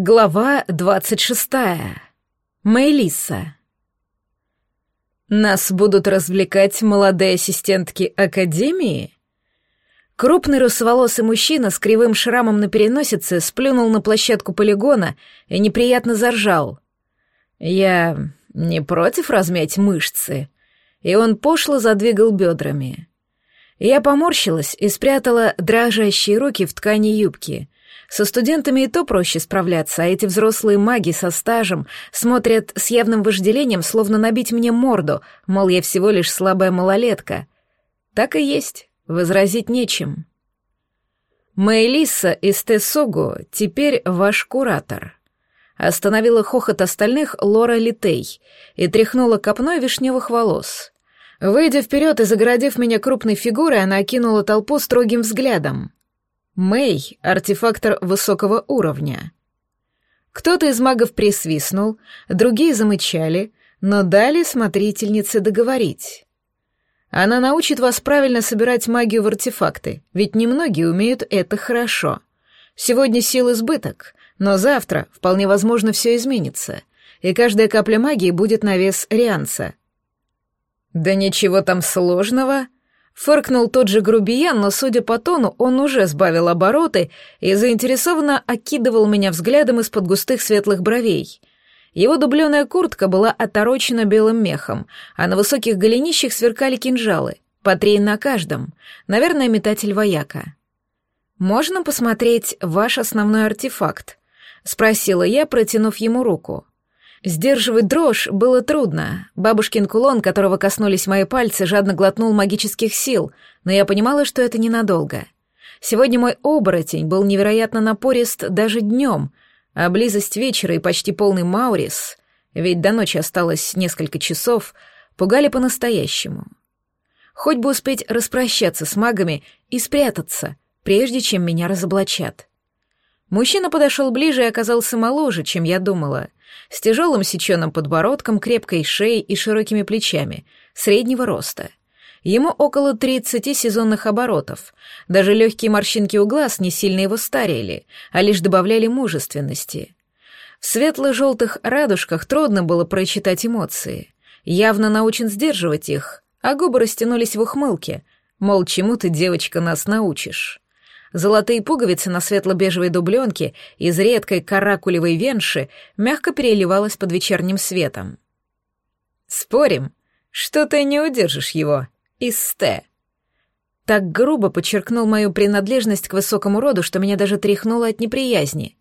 Глава двадцать шестая. Мэйлиса. Нас будут развлекать молодые ассистентки Академии? Крупный русоволосый мужчина с кривым шрамом на переносице сплюнул на площадку полигона и неприятно заржал. Я не против размять мышцы. И он пошло задвигал бедрами. Я поморщилась и спрятала дрожащие руки в ткани юбки — со студентами и то проще справляться, а эти взрослые маги со стажем смотрят с явным вожделением, словно набить мне морду, мол, я всего лишь слабая малолетка. Так и есть, возразить нечем. Мэйлиса из Тесогу теперь ваш куратор. Остановила хохот остальных Лора Литей и тряхнула копной вишневых волос. Выйдя вперед и загородив меня крупной фигурой, она окинула толпу строгим взглядом. Мэй — артефактор высокого уровня. Кто-то из магов присвистнул, другие замычали, но дали смотрительнице договорить. Она научит вас правильно собирать магию в артефакты, ведь немногие умеют это хорошо. Сегодня сил избыток, но завтра вполне возможно все изменится, и каждая капля магии будет на вес рианца. Да ничего там сложного, Фыркнул тот же грубиян, но, судя по тону, он уже сбавил обороты и заинтересованно окидывал меня взглядом из-под густых светлых бровей. Его дубленая куртка была оторочена белым мехом, а на высоких голенищах сверкали кинжалы, по три на каждом, наверное, метатель вояка. «Можно посмотреть ваш основной артефакт?» — спросила я, протянув ему руку. Сдерживать дрожь было трудно. Бабушкин кулон, которого коснулись мои пальцы, жадно глотнул магических сил, но я понимала, что это ненадолго. Сегодня мой оборотень был невероятно напорист даже днем, а близость вечера и почти полный Маурис, ведь до ночи осталось несколько часов, пугали по-настоящему. Хоть бы успеть распрощаться с магами и спрятаться, прежде чем меня разоблачат. Мужчина подошел ближе и оказался моложе, чем я думала, с тяжелым сеченым подбородком, крепкой шеей и широкими плечами, среднего роста. Ему около тридцати сезонных оборотов. Даже легкие морщинки у глаз не сильно его старили, а лишь добавляли мужественности. В светло-желтых радужках трудно было прочитать эмоции. Явно научен сдерживать их, а губы растянулись в ухмылке, мол, чему ты, девочка, нас научишь. Золотые пуговицы на светло-бежевой дубленке из редкой каракулевой венши мягко переливалась под вечерним светом. «Спорим, что ты не удержишь его из Т?» Так грубо подчеркнул мою принадлежность к высокому роду, что меня даже тряхнуло от неприязни.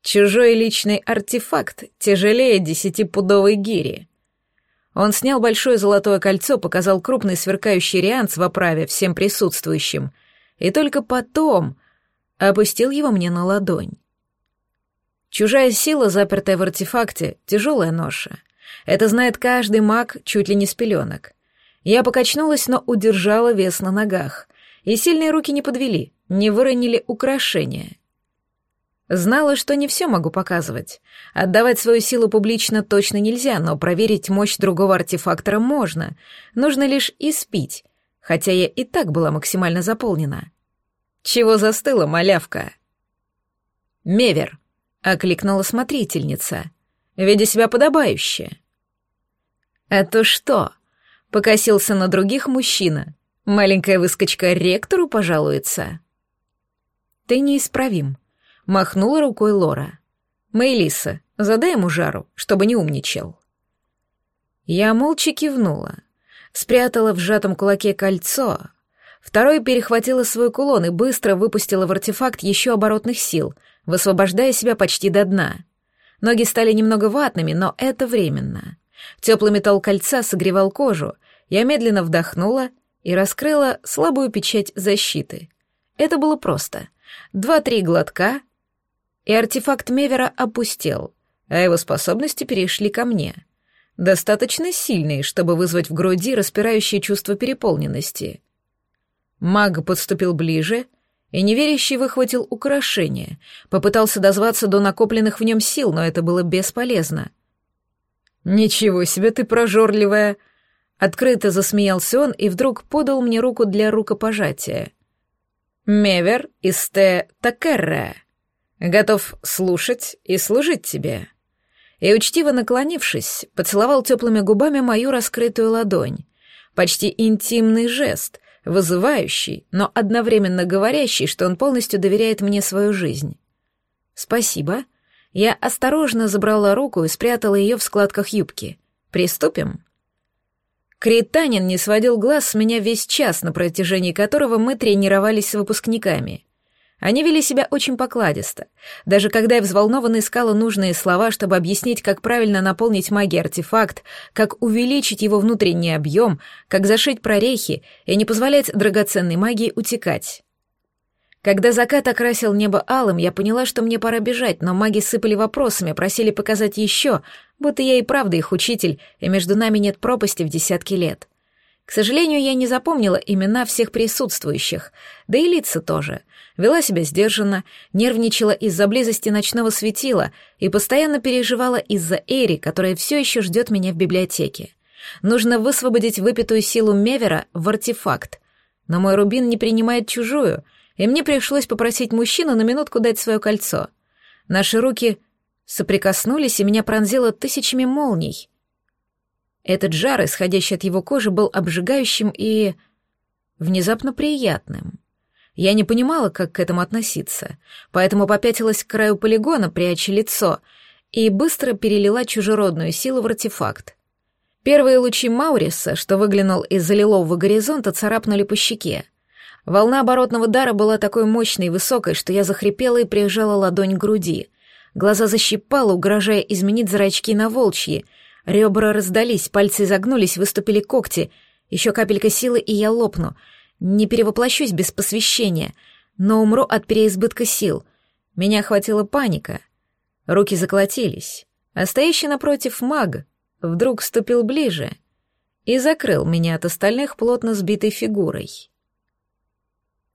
Чужой личный артефакт тяжелее десятипудовой гири. Он снял большое золотое кольцо, показал крупный сверкающий рианц в оправе всем присутствующим — и только потом опустил его мне на ладонь. Чужая сила, запертая в артефакте, тяжелая ноша. Это знает каждый маг чуть ли не с пеленок. Я покачнулась, но удержала вес на ногах, и сильные руки не подвели, не выронили украшения. Знала, что не все могу показывать. Отдавать свою силу публично точно нельзя, но проверить мощь другого артефактора можно. Нужно лишь испить, хотя я и так была максимально заполнена. «Чего застыла, малявка?» «Мевер», — окликнула смотрительница, ведя себя подобающе. «Это что?» — покосился на других мужчина. «Маленькая выскочка ректору пожалуется?» «Ты неисправим», — махнула рукой Лора. «Мэйлиса, задай ему жару, чтобы не умничал». Я молча кивнула, спрятала в сжатом кулаке кольцо, Второй перехватила свой кулон и быстро выпустила в артефакт еще оборотных сил, высвобождая себя почти до дна. Ноги стали немного ватными, но это временно. Теплый металл кольца согревал кожу. Я медленно вдохнула и раскрыла слабую печать защиты. Это было просто. Два-три глотка, и артефакт Мевера опустел, а его способности перешли ко мне. Достаточно сильные, чтобы вызвать в груди распирающее чувство переполненности — Маг подступил ближе и неверящий выхватил украшение, попытался дозваться до накопленных в нем сил, но это было бесполезно. «Ничего себе ты прожорливая!» Открыто засмеялся он и вдруг подал мне руку для рукопожатия. «Мевер из Те Такерре. Готов слушать и служить тебе». И, учтиво наклонившись, поцеловал теплыми губами мою раскрытую ладонь. Почти интимный жест, вызывающий, но одновременно говорящий, что он полностью доверяет мне свою жизнь. «Спасибо». Я осторожно забрала руку и спрятала ее в складках юбки. «Приступим?» Кританин не сводил глаз с меня весь час, на протяжении которого мы тренировались с выпускниками. Они вели себя очень покладисто. Даже когда я взволнованно искала нужные слова, чтобы объяснить, как правильно наполнить магией артефакт, как увеличить его внутренний объем, как зашить прорехи и не позволять драгоценной магии утекать. Когда закат окрасил небо алым, я поняла, что мне пора бежать, но маги сыпали вопросами, просили показать еще, будто я и правда их учитель, и между нами нет пропасти в десятки лет. К сожалению, я не запомнила имена всех присутствующих, да и лица тоже. Вела себя сдержанно, нервничала из-за близости ночного светила и постоянно переживала из-за Эри, которая все еще ждет меня в библиотеке. Нужно высвободить выпитую силу Мевера в артефакт. Но мой рубин не принимает чужую — и мне пришлось попросить мужчину на минутку дать свое кольцо. Наши руки соприкоснулись, и меня пронзило тысячами молний. Этот жар, исходящий от его кожи, был обжигающим и... внезапно приятным. Я не понимала, как к этому относиться, поэтому попятилась к краю полигона, пряча лицо, и быстро перелила чужеродную силу в артефакт. Первые лучи Мауриса, что выглянул из-за лилового горизонта, царапнули по щеке. Волна оборотного дара была такой мощной и высокой, что я захрипела и прижала ладонь к груди. Глаза защипало, угрожая изменить зрачки на волчьи. Ребра раздались, пальцы загнулись, выступили когти. Еще капелька силы, и я лопну. Не перевоплощусь без посвящения, но умру от переизбытка сил. Меня охватила паника. Руки заколотились. А стоящий напротив маг вдруг ступил ближе и закрыл меня от остальных плотно сбитой фигурой.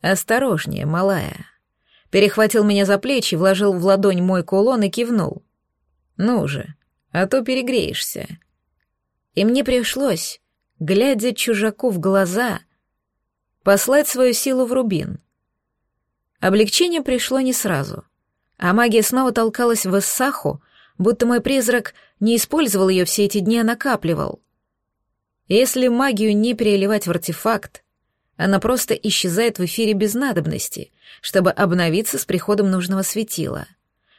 «Осторожнее, малая». Перехватил меня за плечи, вложил в ладонь мой кулон и кивнул. «Ну же, а то перегреешься». И мне пришлось, глядя чужаку в глаза, послать свою силу в рубин. Облегчение пришло не сразу, а магия снова толкалась в Иссаху, будто мой призрак не использовал ее все эти дни, а накапливал. Если магию не переливать в артефакт, она просто исчезает в эфире без надобности, чтобы обновиться с приходом нужного светила.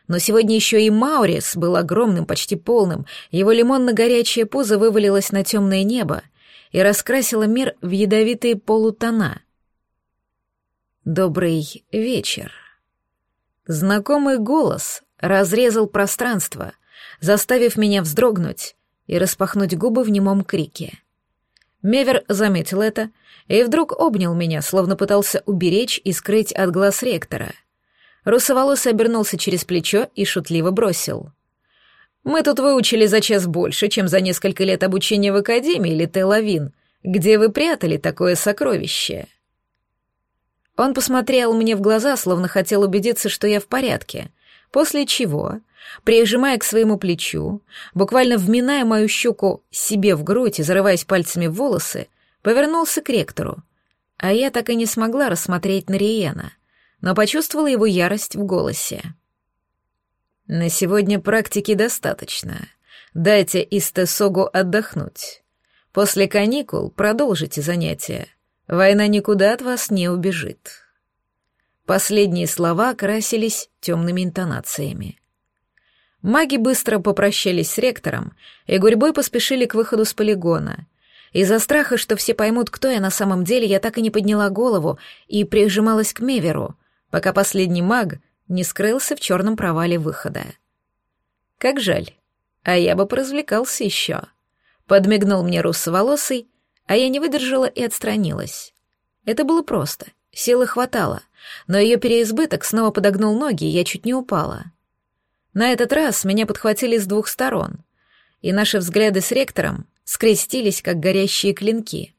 Но сегодня еще и Маурис был огромным, почти полным, его лимонно-горячее пузо вывалилось на темное небо и раскрасило мир в ядовитые полутона. «Добрый вечер». Знакомый голос разрезал пространство, заставив меня вздрогнуть и распахнуть губы в немом крике. Мевер заметил это и вдруг обнял меня, словно пытался уберечь и скрыть от глаз ректора. Русоволосый обернулся через плечо и шутливо бросил. «Мы тут выучили за час больше, чем за несколько лет обучения в Академии или Телавин. Где вы прятали такое сокровище?» Он посмотрел мне в глаза, словно хотел убедиться, что я в порядке, после чего, прижимая к своему плечу, буквально вминая мою щеку себе в грудь и зарываясь пальцами в волосы, повернулся к ректору, а я так и не смогла рассмотреть Нариена, но почувствовала его ярость в голосе. «На сегодня практики достаточно. Дайте Истесогу отдохнуть. После каникул продолжите занятия. Война никуда от вас не убежит». Последние слова красились темными интонациями. Маги быстро попрощались с ректором и гурьбой поспешили к выходу с полигона — из-за страха, что все поймут, кто я на самом деле, я так и не подняла голову и прижималась к Меверу, пока последний маг не скрылся в черном провале выхода. Как жаль, а я бы поразвлекался еще. Подмигнул мне русоволосый, а я не выдержала и отстранилась. Это было просто, силы хватало, но ее переизбыток снова подогнул ноги, и я чуть не упала. На этот раз меня подхватили с двух сторон, и наши взгляды с ректором скрестились, как горящие клинки.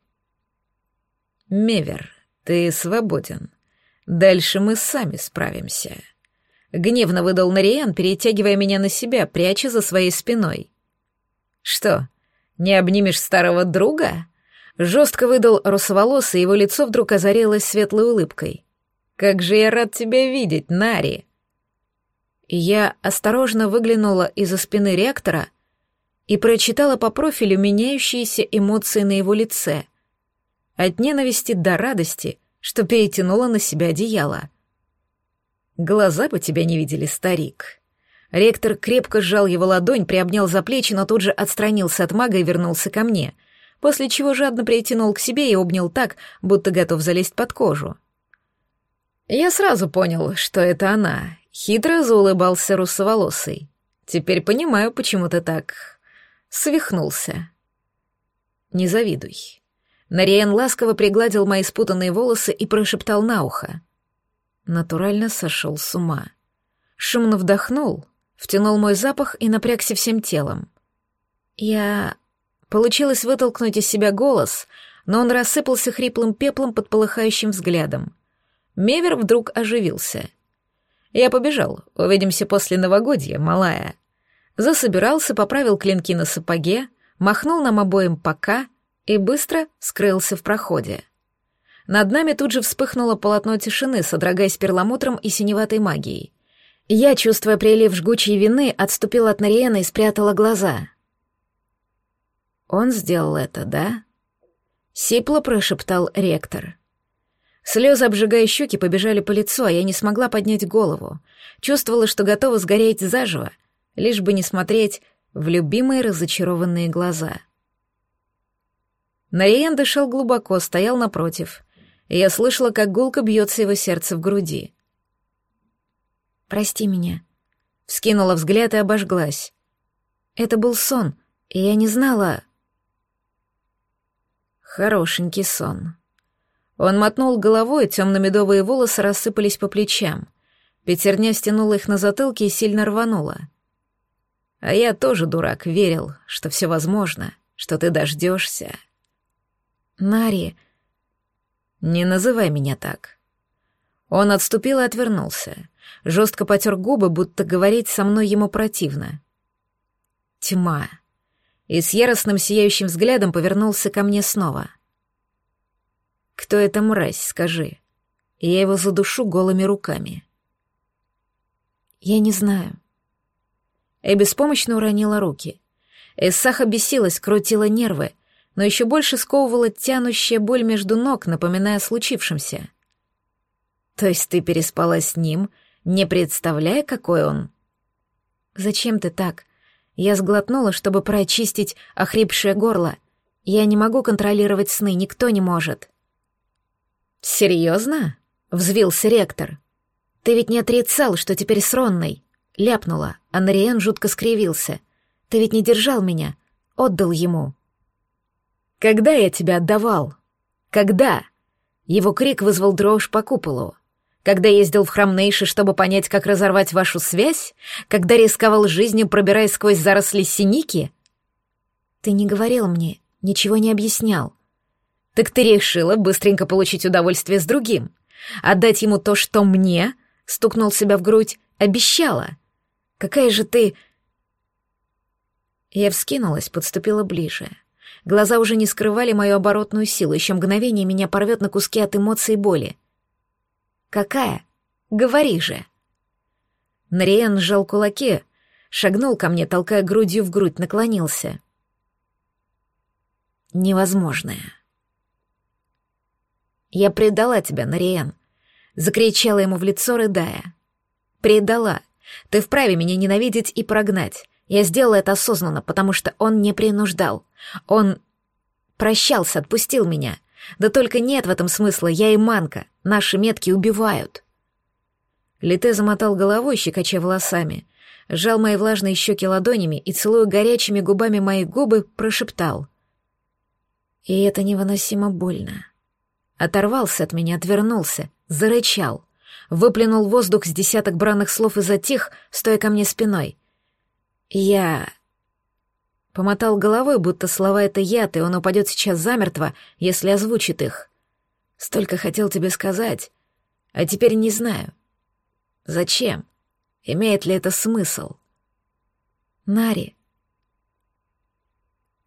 «Мевер, ты свободен. Дальше мы сами справимся». Гневно выдал Нариан, перетягивая меня на себя, пряча за своей спиной. «Что, не обнимешь старого друга?» Жестко выдал русоволосый, его лицо вдруг озарилось светлой улыбкой. «Как же я рад тебя видеть, Нари!» Я осторожно выглянула из-за спины ректора и прочитала по профилю меняющиеся эмоции на его лице. От ненависти до радости, что перетянула на себя одеяло. «Глаза бы тебя не видели, старик». Ректор крепко сжал его ладонь, приобнял за плечи, но тут же отстранился от мага и вернулся ко мне, после чего жадно притянул к себе и обнял так, будто готов залезть под кожу. Я сразу понял, что это она. Хитро заулыбался русоволосый. Теперь понимаю, почему ты так... свихнулся. Не завидуй. Нариен ласково пригладил мои спутанные волосы и прошептал на ухо. Натурально сошел с ума. Шумно вдохнул, втянул мой запах и напрягся всем телом. Я... Получилось вытолкнуть из себя голос, но он рассыпался хриплым пеплом под полыхающим взглядом. Мевер вдруг оживился. «Я побежал. Увидимся после новогодья, малая». Засобирался, поправил клинки на сапоге, махнул нам обоим «пока» и быстро скрылся в проходе. Над нами тут же вспыхнуло полотно тишины, содрогаясь перламутром и синеватой магией. Я, чувствуя прилив жгучей вины, отступила от Нариена и спрятала глаза. «Он сделал это, да?» Сипло прошептал ректор. Слезы, обжигая щеки, побежали по лицу, а я не смогла поднять голову. Чувствовала, что готова сгореть заживо, лишь бы не смотреть в любимые разочарованные глаза. Нариен дышал глубоко, стоял напротив, я слышала, как гулко бьется его сердце в груди. «Прости меня», — вскинула взгляд и обожглась. «Это был сон, и я не знала...» Хорошенький сон. Он мотнул головой, темно-медовые волосы рассыпались по плечам. Пятерня стянула их на затылке и сильно рванула. А я тоже, дурак, верил, что все возможно, что ты дождешься. Нари, не называй меня так. Он отступил и отвернулся. Жестко потер губы, будто говорить со мной ему противно. Тьма. И с яростным сияющим взглядом повернулся ко мне снова — кто эта мразь, скажи? Я его задушу голыми руками. Я не знаю. Я беспомощно уронила руки. Эссаха бесилась, крутила нервы, но еще больше сковывала тянущая боль между ног, напоминая о случившемся. То есть ты переспала с ним, не представляя, какой он? Зачем ты так? Я сглотнула, чтобы прочистить охрипшее горло. Я не могу контролировать сны, никто не может. «Серьезно?» — взвился ректор. «Ты ведь не отрицал, что теперь с Ронной?» — ляпнула, а Нариен жутко скривился. «Ты ведь не держал меня, отдал ему». «Когда я тебя отдавал? Когда?» Его крик вызвал дрожь по куполу. Когда ездил в храм Нейши, чтобы понять, как разорвать вашу связь? Когда рисковал жизнью, пробираясь сквозь заросли синики? Ты не говорил мне, ничего не объяснял. Так ты решила быстренько получить удовольствие с другим. Отдать ему то, что мне, стукнул себя в грудь, обещала. Какая же ты... Я вскинулась, подступила ближе. Глаза уже не скрывали мою оборотную силу, еще мгновение меня порвет на куски от эмоций и боли. «Какая? Говори же!» Нариен сжал кулаки, шагнул ко мне, толкая грудью в грудь, наклонился. «Невозможное». «Я предала тебя, Нариен!» — закричала ему в лицо, рыдая. «Предала! Ты вправе меня ненавидеть и прогнать. Я сделала это осознанно, потому что он не принуждал. Он прощался, отпустил меня. Да только нет в этом смысла, я и Манка. Наши метки убивают». Лите замотал головой, щекоча волосами, сжал мои влажные щеки ладонями и, целуя горячими губами мои губы, прошептал. «И это невыносимо больно». Оторвался от меня, отвернулся, зарычал. Выплюнул воздух с десяток бранных слов и затих, стоя ко мне спиной. Я... Помотал головой, будто слова — это яд, и он упадет сейчас замертво, если озвучит их. Столько хотел тебе сказать, а теперь не знаю. Зачем? Имеет ли это смысл? Нари.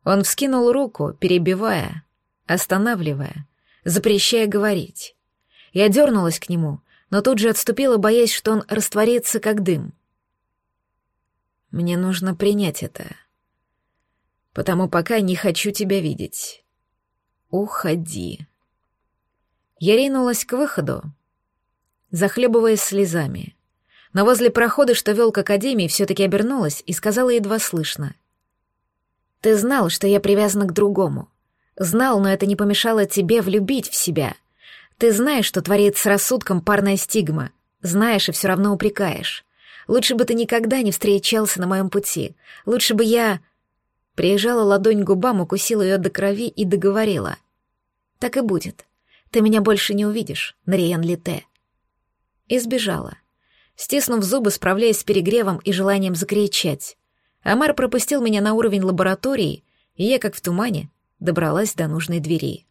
Он вскинул руку, перебивая, останавливая, запрещая говорить. Я дернулась к нему, но тут же отступила, боясь, что он растворится, как дым. Мне нужно принять это. Потому пока не хочу тебя видеть. Уходи. Я ринулась к выходу, захлебываясь слезами. Но возле прохода, что вел к академии, все-таки обернулась и сказала едва слышно. «Ты знал, что я привязана к другому. Знал, но это не помешало тебе влюбить в себя. Ты знаешь, что творит с рассудком парная стигма. Знаешь и все равно упрекаешь. Лучше бы ты никогда не встречался на моем пути. Лучше бы я...» Приезжала ладонь к губам, укусила ее до крови и договорила. «Так и будет. Ты меня больше не увидишь, Нариен Лите». И сбежала, стиснув зубы, справляясь с перегревом и желанием закричать. Амар пропустил меня на уровень лаборатории, и я, как в тумане, добралась до нужной двери.